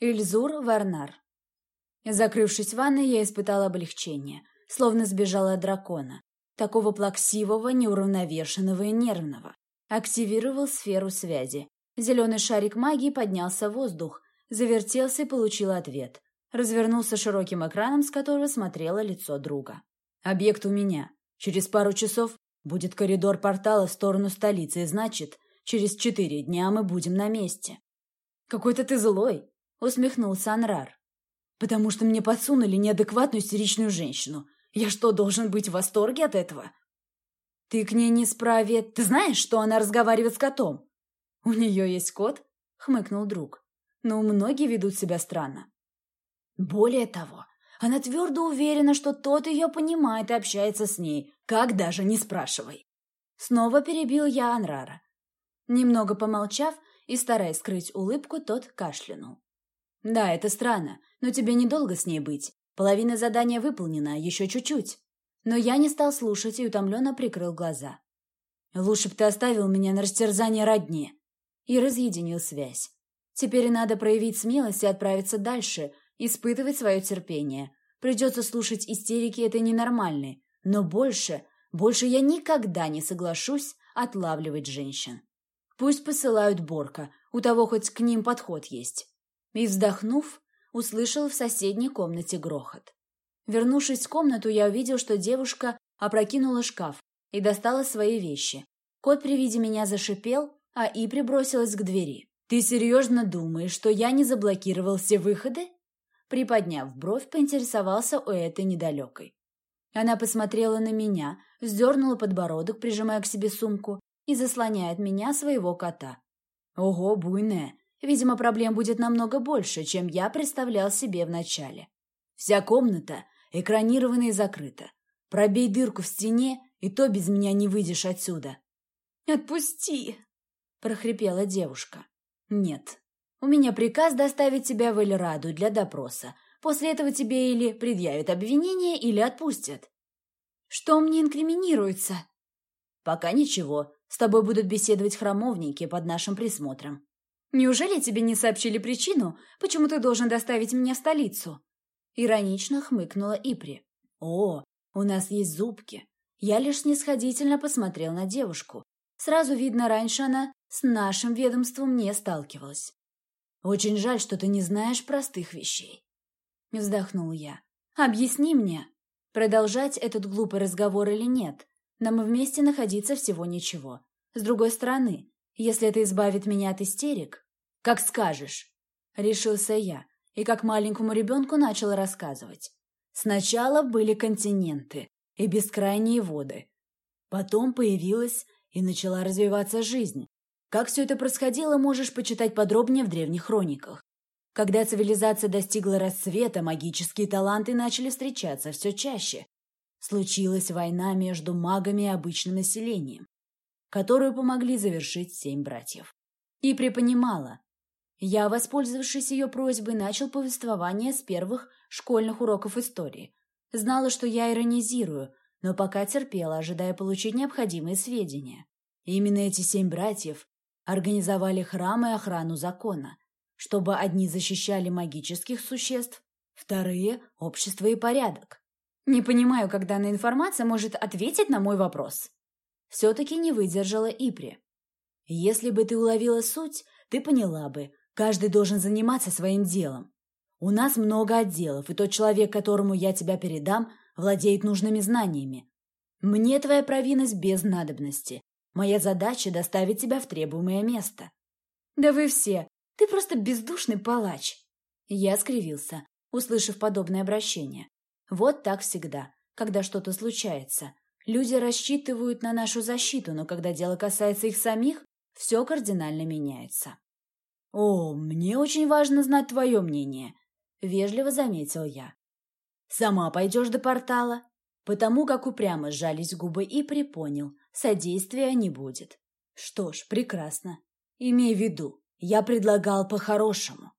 Ильзур Варнар. Закрывшись в ванной, я испытала облегчение, словно сбежала от дракона, такого плаксивого, неуравновешенного и нервного. Активировал сферу связи. Зеленый шарик магии поднялся в воздух, завертелся и получил ответ. Развернулся широким экраном, с которого смотрело лицо друга. «Объект у меня. Через пару часов будет коридор портала в сторону столицы, и значит, через четыре дня мы будем на месте». «Какой-то ты злой!» — усмехнулся Анрар. «Потому что мне подсунули неадекватную истеричную женщину. Я что, должен быть в восторге от этого?» «Ты к ней не справе. Ты знаешь, что она разговаривает с котом?» «У нее есть кот?» — хмыкнул друг. «Но многие ведут себя странно». Более того, она твердо уверена, что тот ее понимает и общается с ней, как даже не спрашивай. Снова перебил я Анрара. Немного помолчав, и, стараясь скрыть улыбку, тот кашлянул. «Да, это странно, но тебе недолго с ней быть. Половина задания выполнена, еще чуть-чуть». Но я не стал слушать и утомленно прикрыл глаза. «Лучше б ты оставил меня на растерзание родни». И разъединил связь. Теперь надо проявить смелость и отправиться дальше, испытывать свое терпение. Придется слушать истерики этой ненормальной. Но больше, больше я никогда не соглашусь отлавливать женщин. Пусть посылают Борка, у того хоть к ним подход есть. И, вздохнув, услышал в соседней комнате грохот. Вернувшись в комнату, я увидел, что девушка опрокинула шкаф и достала свои вещи. Кот при виде меня зашипел, а И прибросилась к двери. «Ты серьезно думаешь, что я не заблокировал все выходы?» Приподняв бровь, поинтересовался у этой недалекой. Она посмотрела на меня, вздернула подбородок, прижимая к себе сумку, и заслоняет меня своего кота. Ого, буйная. Видимо, проблем будет намного больше, чем я представлял себе вначале. Вся комната экранирована и закрыта. Пробей дырку в стене, и то без меня не выйдешь отсюда. «Отпусти!» – прохрипела девушка. «Нет. У меня приказ доставить тебя в Эльраду для допроса. После этого тебе или предъявят обвинение, или отпустят». «Что мне инкриминируется?» «Пока ничего. С тобой будут беседовать храмовники под нашим присмотром. Неужели тебе не сообщили причину, почему ты должен доставить меня в столицу?» Иронично хмыкнула Ипри. «О, у нас есть зубки». Я лишь снисходительно посмотрел на девушку. Сразу видно, раньше она с нашим ведомством не сталкивалась. «Очень жаль, что ты не знаешь простых вещей». Вздохнул я. «Объясни мне, продолжать этот глупый разговор или нет. Нам вместе находиться всего ничего. С другой стороны, если это избавит меня от истерик, как скажешь, решился я, и как маленькому ребенку начал рассказывать. Сначала были континенты и бескрайние воды. Потом появилась и начала развиваться жизнь. Как все это происходило, можешь почитать подробнее в древних хрониках. Когда цивилизация достигла расцвета, магические таланты начали встречаться все чаще, Случилась война между магами и обычным населением, которую помогли завершить семь братьев. И припонимала. Я, воспользовавшись ее просьбой, начал повествование с первых школьных уроков истории. Знала, что я иронизирую, но пока терпела, ожидая получить необходимые сведения. Именно эти семь братьев организовали храм и охрану закона, чтобы одни защищали магических существ, вторые – общество и порядок. Не понимаю, как данная информация может ответить на мой вопрос. Все-таки не выдержала Ипри. Если бы ты уловила суть, ты поняла бы, каждый должен заниматься своим делом. У нас много отделов, и тот человек, которому я тебя передам, владеет нужными знаниями. Мне твоя провинность без надобности. Моя задача — доставить тебя в требуемое место. Да вы все, ты просто бездушный палач. Я скривился, услышав подобное обращение. Вот так всегда, когда что-то случается. Люди рассчитывают на нашу защиту, но когда дело касается их самих, все кардинально меняется. «О, мне очень важно знать твое мнение», — вежливо заметил я. «Сама пойдешь до портала?» Потому как упрямо сжались губы и припонял, содействия не будет. Что ж, прекрасно. Имей в виду, я предлагал по-хорошему.